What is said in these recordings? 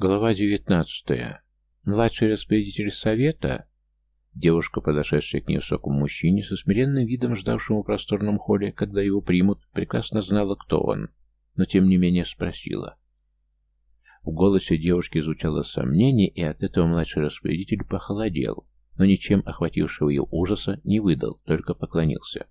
Глава девятнадцатая. Младший распорядитель совета Девушка, подошедшая к невысокому мужчине, со смиренным видом ждавшему в просторном холле, когда его примут, прекрасно знала, кто он, но тем не менее спросила. В голосе девушки звучало сомнение, и от этого младший распорядитель похолодел, но ничем охватившего ее ужаса не выдал, только поклонился.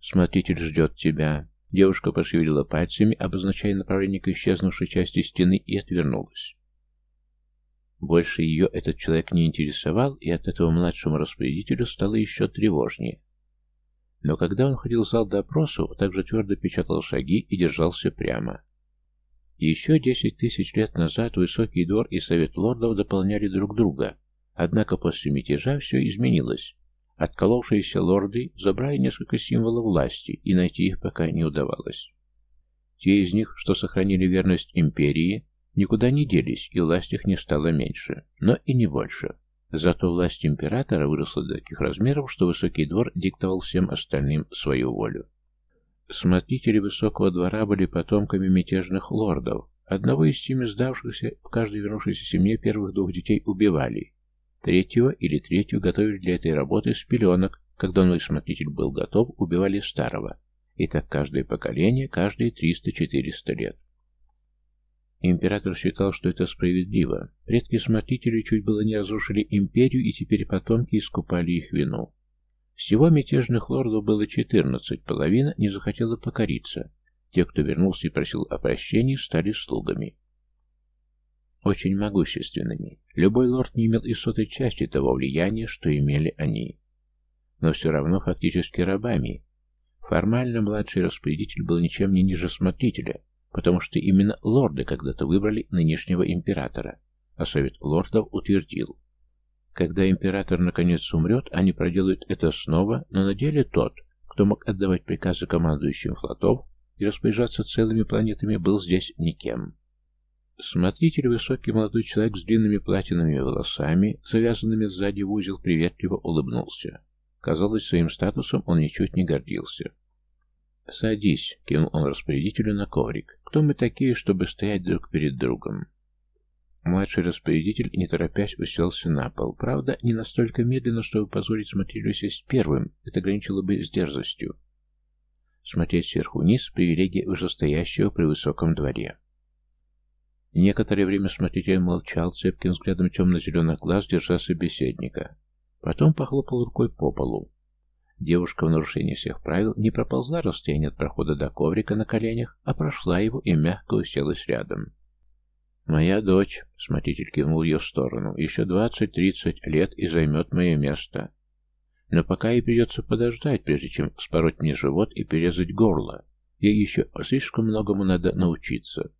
«Смотритель ждет тебя». Девушка пошевелила пальцами, обозначая направление к исчезнувшей части стены, и отвернулась. Больше ее этот человек не интересовал, и от этого младшему распорядителю стало еще тревожнее. Но когда он ходил в зал допросу, также твердо печатал шаги и держался прямо. Еще десять тысяч лет назад Высокий двор и Совет лордов дополняли друг друга, однако после мятежа все изменилось. Отколовшиеся лорды забрали несколько символов власти, и найти их пока не удавалось. Те из них, что сохранили верность империи, никуда не делись, и власть их не стала меньше, но и не больше. Зато власть императора выросла до таких размеров, что Высокий двор диктовал всем остальным свою волю. Смотрители Высокого двора были потомками мятежных лордов. Одного из семи сдавшихся в каждой вернувшейся семье первых двух детей убивали. Третьего или третью готовили для этой работы с пеленок, когда новый смотритель был готов, убивали старого. И так каждое поколение, каждые 300-400 лет. Император считал, что это справедливо. Предки смотрителей чуть было не разрушили империю, и теперь потомки искупали их вину. Всего мятежных лордов было четырнадцать, половина не захотела покориться. Те, кто вернулся и просил о прощении, стали слугами. Очень могущественными. Любой лорд не имел и сотой части того влияния, что имели они. Но все равно фактически рабами. Формально младший распорядитель был ничем не ниже смотрителя, потому что именно лорды когда-то выбрали нынешнего императора, а совет лордов утвердил. Когда император наконец умрет, они проделают это снова, но на деле тот, кто мог отдавать приказы командующим флотов и распоряжаться целыми планетами, был здесь никем. Смотритель, высокий молодой человек с длинными платиновыми волосами, завязанными сзади в узел, приветливо улыбнулся. Казалось, своим статусом он ничуть не гордился. «Садись», — кинул он распорядителю на коврик. «Кто мы такие, чтобы стоять друг перед другом?» Младший распорядитель, не торопясь, уселся на пол. Правда, не настолько медленно, чтобы позволить смотрителю сесть первым. Это граничило бы с дерзостью. Смотреть сверху вниз — привилегия вышестоящего при высоком дворе. Некоторое время смотритель молчал, цепким взглядом темно-зеленых глаз держа собеседника. Потом похлопал рукой по полу. Девушка в нарушении всех правил не проползла расстояние от прохода до коврика на коленях, а прошла его и мягко уселась рядом. «Моя дочь», — смотритель кивнул ее в сторону, — «еще двадцать-тридцать лет и займет мое место. Но пока ей придется подождать, прежде чем спороть мне живот и перерезать горло. Ей еще слишком многому надо научиться».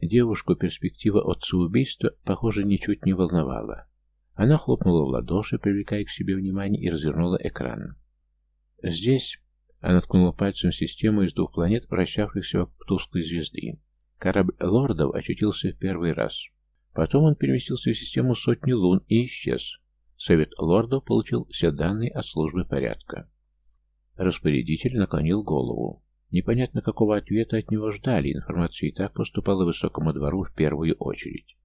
Девушку перспектива отца-убийства, похоже, ничуть не волновала. Она хлопнула в ладоши, привлекая к себе внимание, и развернула экран. Здесь она ткнула пальцем систему из двух планет, вращавшихся вокруг тусклой звезды. Корабль лордов очутился в первый раз. Потом он переместился в систему сотни лун и исчез. Совет лордов получил все данные от службы порядка. Распорядитель наклонил голову. Непонятно, какого ответа от него ждали, информация и так поступала высокому двору в первую очередь.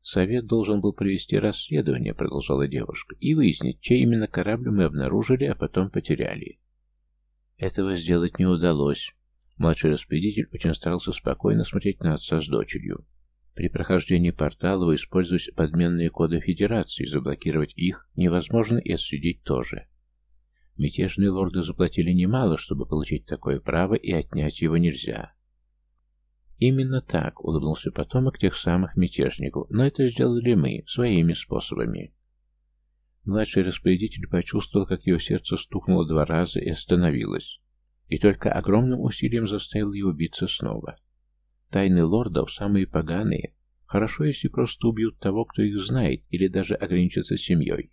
«Совет должен был провести расследование», — продолжала девушка, «и выяснить, чей именно корабль мы обнаружили, а потом потеряли». Этого сделать не удалось. Младший распорядитель очень старался спокойно смотреть на отца с дочерью. При прохождении портала вы используете подменные коды Федерации, заблокировать их невозможно и отследить тоже. Мятежные лорды заплатили немало, чтобы получить такое право, и отнять его нельзя. Именно так улыбнулся потомок тех самых мятежников, но это сделали мы, своими способами. Младший распорядитель почувствовал, как его сердце стукнуло два раза и остановилось, и только огромным усилием заставил его биться снова. Тайны лордов самые поганые. Хорошо, если просто убьют того, кто их знает, или даже ограничатся семьей.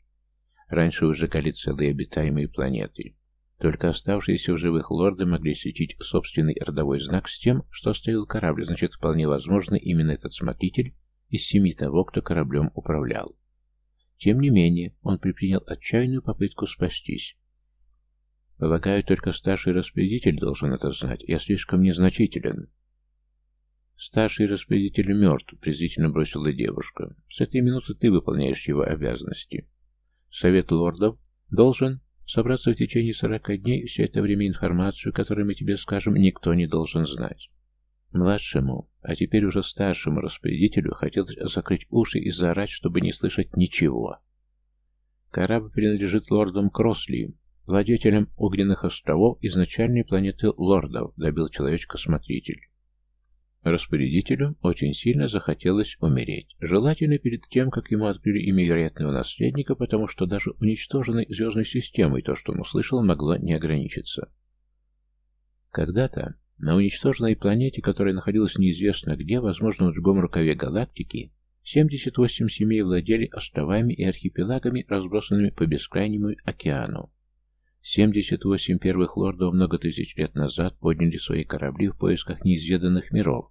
Раньше выжигали целые обитаемые планеты. Только оставшиеся в живых лорды могли светить собственный родовой знак с тем, что оставил корабль, значит, вполне возможно, именно этот смотритель из семьи того, кто кораблем управлял. Тем не менее, он предпринял отчаянную попытку спастись. Полагаю, только старший распорядитель должен это знать. Я слишком незначителен. «Старший распорядитель мертв», — презрительно бросила девушка. «С этой минуты ты выполняешь его обязанности. Совет лордов должен собраться в течение сорока дней, и все это время информацию, которую мы тебе скажем, никто не должен знать. Младшему, а теперь уже старшему распорядителю хотелось закрыть уши и заорать, чтобы не слышать ничего. Корабль принадлежит лордам Кросли, владетелям огненных островов изначальной планеты лордов, добил человечка-смотритель. Распорядителю очень сильно захотелось умереть. Желательно перед тем, как ему открыли имя вероятного наследника, потому что даже уничтоженной звездной системой то, что он услышал, могло не ограничиться. Когда-то на уничтоженной планете, которая находилась неизвестно где, возможно, в другом рукаве галактики, 78 семей владели островами и архипелагами, разбросанными по бескрайнему океану. 78 первых лордов много тысяч лет назад подняли свои корабли в поисках неизведанных миров,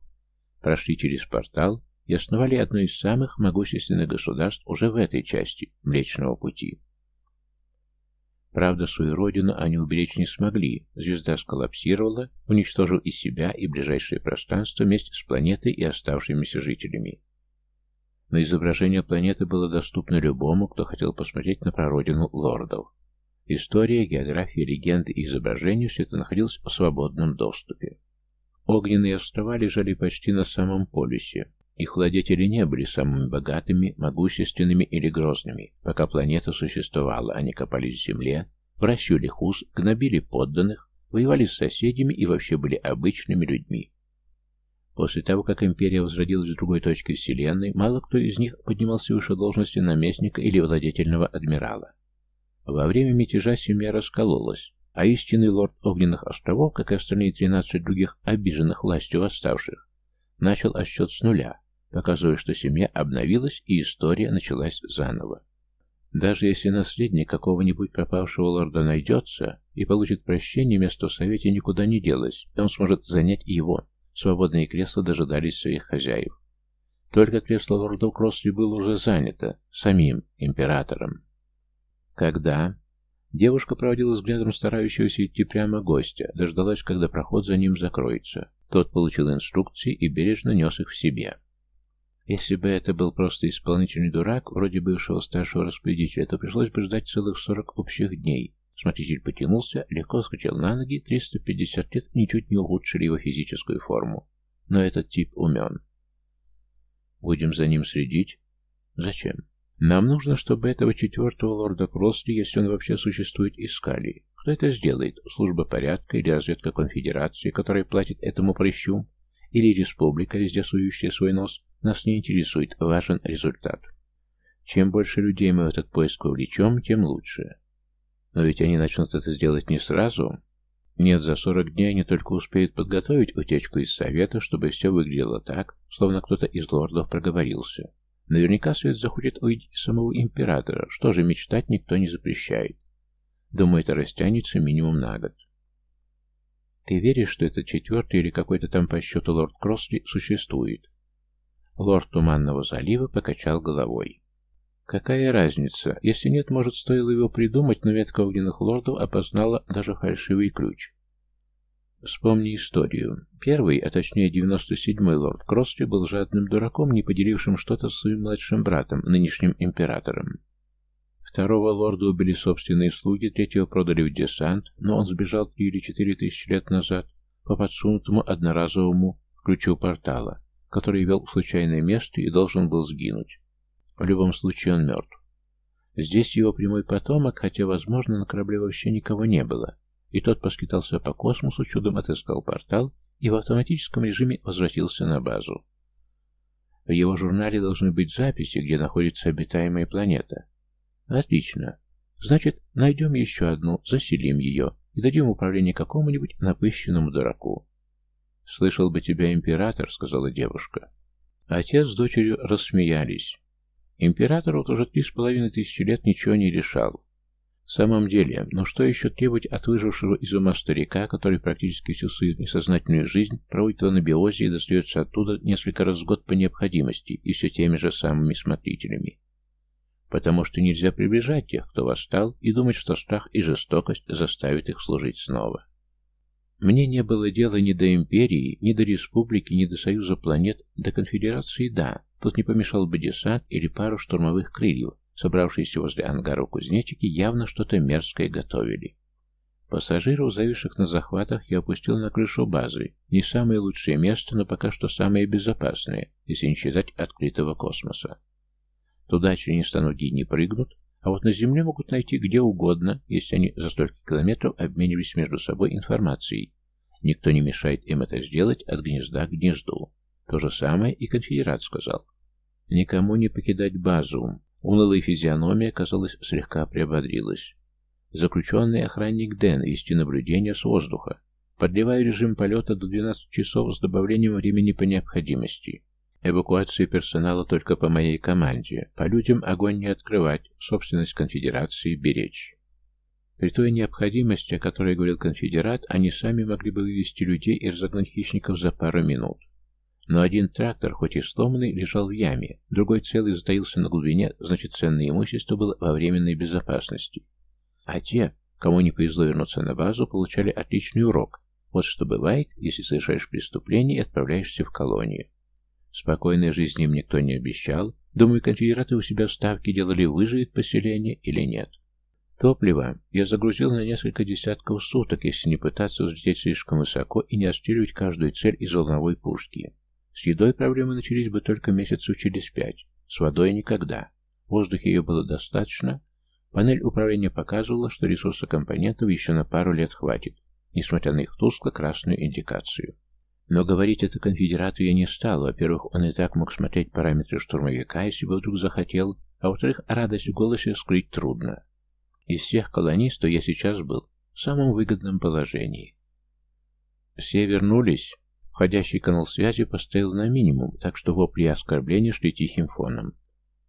прошли через портал и основали одно из самых могущественных государств уже в этой части Млечного Пути. Правда, свою родину они уберечь не смогли. Звезда сколлапсировала, уничтожив и себя, и ближайшее пространство вместе с планетой и оставшимися жителями. Но изображение планеты было доступно любому, кто хотел посмотреть на прародину лордов. История, география, легенды и изображения – все это находилось в свободном доступе. Огненные острова лежали почти на самом полюсе. Их владетели не были самыми богатыми, могущественными или грозными. Пока планета существовала, они копались в земле, вращали хуз, гнобили подданных, воевали с соседями и вообще были обычными людьми. После того, как империя возродилась в другой точке Вселенной, мало кто из них поднимался выше должности наместника или владетельного адмирала. Во время мятежа семья раскололась, а истинный лорд Огненных островов, как и остальные 13 других обиженных властью восставших, начал отсчет с нуля, показывая, что семья обновилась и история началась заново. Даже если наследник какого-нибудь пропавшего лорда найдется и получит прощение, место в совете никуда не делось, и он сможет занять его. Свободные кресла дожидались своих хозяев. Только кресло лорда Кросли было уже занято самим императором. Когда Девушка проводила взглядом старающегося идти прямо гостя, дождалась, когда проход за ним закроется. Тот получил инструкции и бережно нес их в себе. Если бы это был просто исполнительный дурак, вроде бывшего старшего распорядителя, то пришлось бы ждать целых сорок общих дней. Смотритель потянулся, легко скачал на ноги, 350 лет ничуть не улучшили его физическую форму. Но этот тип умен. Будем за ним следить? Зачем? Нам нужно, чтобы этого четвертого лорда Кросли, если он вообще существует, искали. Кто это сделает? Служба порядка или разведка конфедерации, которая платит этому прыщу? Или республика, везде сующая свой нос? Нас не интересует, важен результат. Чем больше людей мы в этот поиск увлечем, тем лучше. Но ведь они начнут это сделать не сразу. Нет, за 40 дней они только успеют подготовить утечку из совета, чтобы все выглядело так, словно кто-то из лордов проговорился. Наверняка Свет захочет увидеть самого императора, что же мечтать никто не запрещает. Думаю, это растянется минимум на год. Ты веришь, что этот четвертый или какой-то там по счету лорд Кросли существует? Лорд Туманного залива покачал головой. Какая разница? Если нет, может, стоило его придумать, но ветка огненных лордов опознала даже фальшивый ключ. Вспомни историю. Первый, а точнее 97-й лорд Кросли был жадным дураком, не поделившим что-то с своим младшим братом, нынешним императором. Второго лорда убили собственные слуги, третьего продали в десант, но он сбежал три или четыре тысячи лет назад по подсунутому одноразовому ключу портала, который вел в случайное место и должен был сгинуть. В любом случае он мертв. Здесь его прямой потомок, хотя, возможно, на корабле вообще никого не было, и тот поскитался по космосу, чудом отыскал портал и в автоматическом режиме возвратился на базу. В его журнале должны быть записи, где находится обитаемая планета. Отлично. Значит, найдем еще одну, заселим ее и дадим управление какому-нибудь напыщенному дураку. «Слышал бы тебя император», — сказала девушка. Отец с дочерью рассмеялись. Император вот уже три с половиной тысячи лет ничего не решал. В самом деле, но что еще требовать от выжившего из ума старика, который практически всю свою несознательную жизнь проводит в анабиозе и достается оттуда несколько раз в год по необходимости и все теми же самыми смотрителями? Потому что нельзя приближать тех, кто восстал, и думать, что страх и жестокость заставят их служить снова. Мне не было дела ни до империи, ни до республики, ни до союза планет, до конфедерации да. Тут не помешал бы десант или пару штурмовых крыльев, собравшиеся возле ангара кузнечики, явно что-то мерзкое готовили. Пассажиров, зависших на захватах, я опустил на крышу базы. Не самое лучшее место, но пока что самое безопасное, если не считать открытого космоса. Туда членистоногие не прыгнут, а вот на Земле могут найти где угодно, если они за столько километров обменивались между собой информацией. Никто не мешает им это сделать от гнезда к гнезду. То же самое и конфедерат сказал. Никому не покидать базу. Унылая физиономия, казалось, слегка приободрилась. Заключенный охранник Дэн вести наблюдение с воздуха. Подливаю режим полета до 12 часов с добавлением времени по необходимости. Эвакуация персонала только по моей команде. По людям огонь не открывать, собственность конфедерации беречь. При той необходимости, о которой говорил конфедерат, они сами могли бы вывести людей и разогнать хищников за пару минут. Но один трактор, хоть и сломанный, лежал в яме, другой целый затаился на глубине, значит, ценное имущество было во временной безопасности. А те, кому не повезло вернуться на базу, получали отличный урок. Вот что бывает, если совершаешь преступление и отправляешься в колонию. Спокойной жизни им никто не обещал. Думаю, конфедераты у себя ставки делали, выживет поселение или нет. Топливо я загрузил на несколько десятков суток, если не пытаться взлететь слишком высоко и не отстреливать каждую цель из волновой пушки. С едой проблемы начались бы только месяцев через пять, с водой никогда. В воздухе ее было достаточно. Панель управления показывала, что ресурса компонентов еще на пару лет хватит, несмотря на их тускло-красную индикацию. Но говорить это конфедерату я не стал. Во-первых, он и так мог смотреть параметры штурмовика, если бы вдруг захотел, а во-вторых, радость в голосе скрыть трудно. Из всех колонистов я сейчас был в самом выгодном положении. Все вернулись. Входящий канал связи поставил на минимум, так что вопли и оскорбления шли тихим фоном.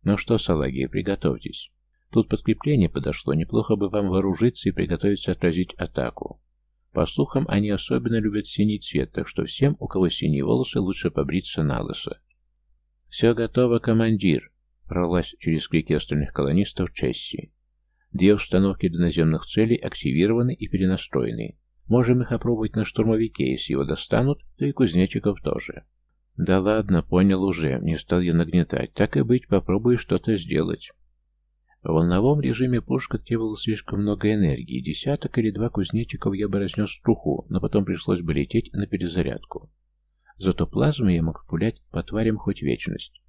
Ну что, салаги, приготовьтесь. Тут подкрепление подошло, неплохо бы вам вооружиться и приготовиться отразить атаку. По слухам, они особенно любят синий цвет, так что всем, у кого синие волосы, лучше побриться на лысо. «Все готово, командир!» — прорвалась через крики остальных колонистов Чесси. Две установки для наземных целей активированы и перенастроены. Можем их опробовать на штурмовике, если его достанут, то и кузнечиков тоже. Да ладно, понял уже, не стал я нагнетать. Так и быть, попробую что-то сделать. В волновом режиме пушка требовала слишком много энергии. Десяток или два кузнечиков я бы разнес в труху, но потом пришлось бы лететь на перезарядку. Зато плазму я мог пулять по тварям хоть вечность.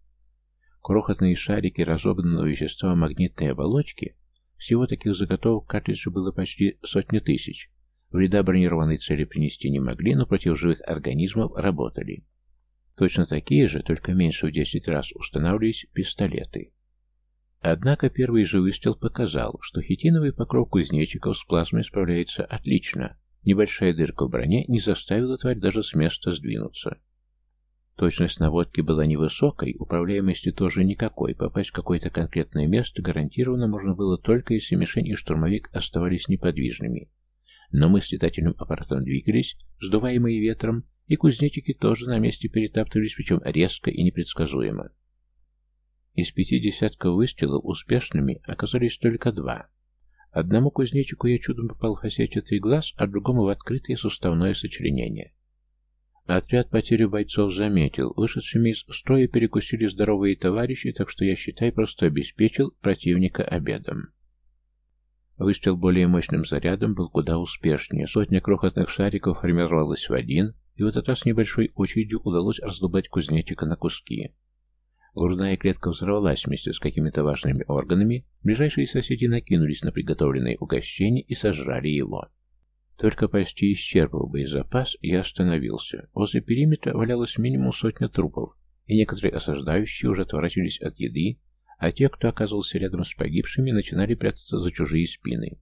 Крохотные шарики разобранного вещества магнитной оболочки, всего таких заготовок картриджей было почти сотни тысяч, Вреда бронированной цели принести не могли, но против живых организмов работали. Точно такие же, только меньше в 10 раз, устанавливались пистолеты. Однако первый же выстрел показал, что хитиновый покров кузнечиков с плазмой справляется отлично. Небольшая дырка в броне не заставила тварь даже с места сдвинуться. Точность наводки была невысокой, управляемости тоже никакой, попасть в какое-то конкретное место гарантированно можно было только если мишень и штурмовик оставались неподвижными. Но мы с летательным аппаратом двигались, сдуваемые ветром, и кузнечики тоже на месте перетаптывались, причем резко и непредсказуемо. Из пяти десятков выстрелов успешными оказались только два. Одному кузнечику я чудом попал в осетчатый глаз, а другому в открытое суставное сочленение. Отряд потерю бойцов заметил. Вышедшими из строя перекусили здоровые товарищи, так что я, считай, просто обеспечил противника обедом. Выстрел более мощным зарядом был куда успешнее. Сотня крохотных шариков формировалась в один, и в этот раз небольшой очередью удалось раздолбать кузнечика на куски. Грудная клетка взорвалась вместе с какими-то важными органами, ближайшие соседи накинулись на приготовленное угощение и сожрали его. Только почти исчерпав боезапас, я остановился. Возле периметра валялось минимум сотня трупов, и некоторые осаждающие уже отворачивались от еды, а те, кто оказывался рядом с погибшими, начинали прятаться за чужие спины.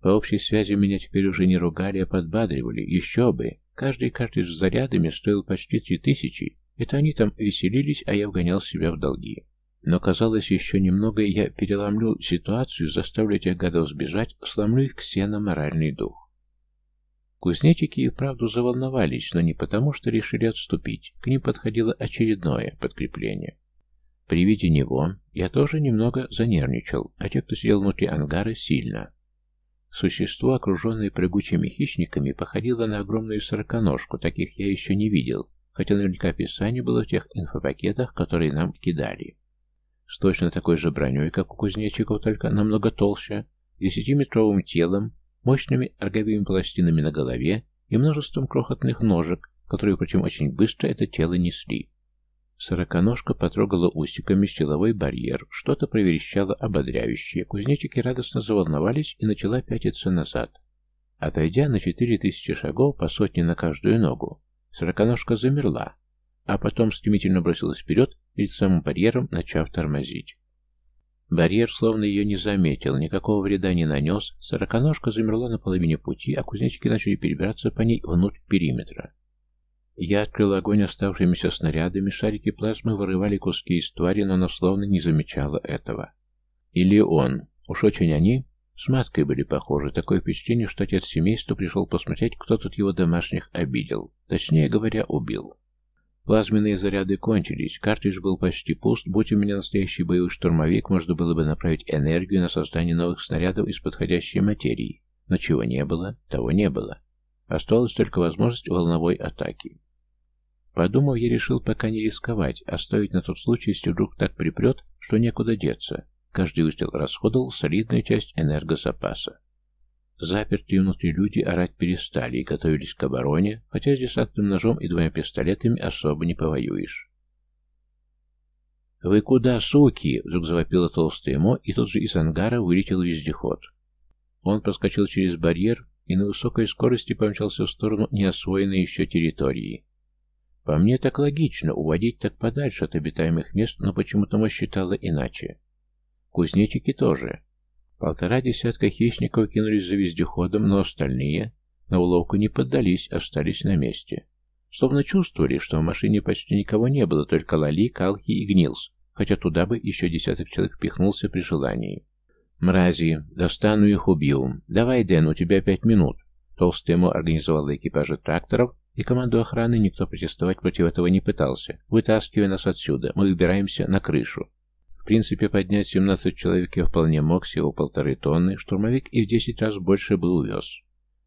По общей связи меня теперь уже не ругали, а подбадривали. Еще бы! Каждый картридж с зарядами стоил почти три тысячи. Это они там веселились, а я вгонял себя в долги. Но казалось, еще немного, я переломлю ситуацию, заставлю этих гадов сбежать, сломлю их ксена моральный дух. Кузнечики и вправду заволновались, но не потому, что решили отступить. К ним подходило очередное подкрепление. При виде него я тоже немного занервничал, а те, кто сидел внутри ангара, сильно. Существо, окруженное прыгучими хищниками, походило на огромную сороконожку, таких я еще не видел, хотя наверняка описание было в тех инфопакетах, которые нам кидали. С точно такой же броней, как у кузнечиков, только намного толще, десятиметровым телом, мощными роговыми пластинами на голове и множеством крохотных ножек, которые, причем, очень быстро это тело несли. Сороконожка потрогала усиками силовой барьер, что-то проверещало ободряющее. Кузнечики радостно заволновались и начала пятиться назад. Отойдя на четыре тысячи шагов по сотне на каждую ногу, сороконожка замерла, а потом стремительно бросилась вперед перед самым барьером, начав тормозить. Барьер словно ее не заметил, никакого вреда не нанес, сороконожка замерла на половине пути, а кузнечики начали перебираться по ней внутрь периметра. Я открыл огонь оставшимися снарядами, шарики плазмы вырывали куски из твари, но она словно не замечала этого. Или он. Уж очень они с маткой были похожи. Такое впечатление, что отец семейства пришел посмотреть, кто тут его домашних обидел. Точнее говоря, убил. Плазменные заряды кончились, картридж был почти пуст. Будь у меня настоящий боевой штурмовик, можно было бы направить энергию на создание новых снарядов из подходящей материи. Но чего не было, того не было. Осталась только возможность волновой атаки. Подумав, я решил пока не рисковать, оставить на тот случай, если вдруг так припрет, что некуда деться. Каждый выстрел расходовал солидную часть энергозапаса. Запертые внутри люди орать перестали и готовились к обороне, хотя с десантным ножом и двумя пистолетами особо не повоюешь. «Вы куда, суки?» — вдруг завопило толстое Мо, и тут же из ангара вылетел вездеход. Он проскочил через барьер и на высокой скорости помчался в сторону неосвоенной еще территории. По мне так логично, уводить так подальше от обитаемых мест, но почему-то мы считала иначе. Кузнечики тоже. Полтора десятка хищников кинулись за вездеходом, но остальные на уловку не поддались, остались на месте. Словно чувствовали, что в машине почти никого не было, только Лали, Калхи и Гнилс, хотя туда бы еще десяток человек пихнулся при желании. «Мрази, достану их, убью. Давай, Дэн, у тебя пять минут». Толстый ему организовал экипажи тракторов, и команду охраны никто протестовать против этого не пытался. Вытаскивай нас отсюда, мы выбираемся на крышу. В принципе, поднять 17 человек я вполне мог, всего полторы тонны, штурмовик и в 10 раз больше бы увез.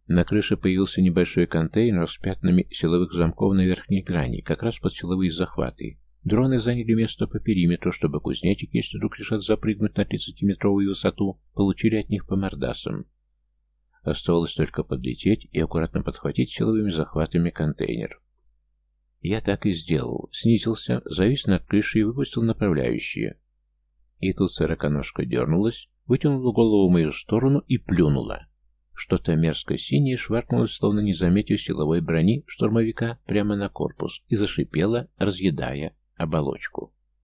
На крыше появился небольшой контейнер с пятнами силовых замков на верхней грани, как раз под силовые захваты. Дроны заняли место по периметру, чтобы кузнечики, если вдруг решат запрыгнуть на 30-метровую высоту, получили от них по мордасам. Оставалось только подлететь и аккуратно подхватить силовыми захватами контейнер. Я так и сделал. Снизился, завис над крышей и выпустил направляющие. И тут сороконожка дернулась, вытянула голову в мою сторону и плюнула. Что-то мерзко синее шваркнулось, словно не заметив силовой брони штурмовика прямо на корпус, и зашипело, разъедая оболочку.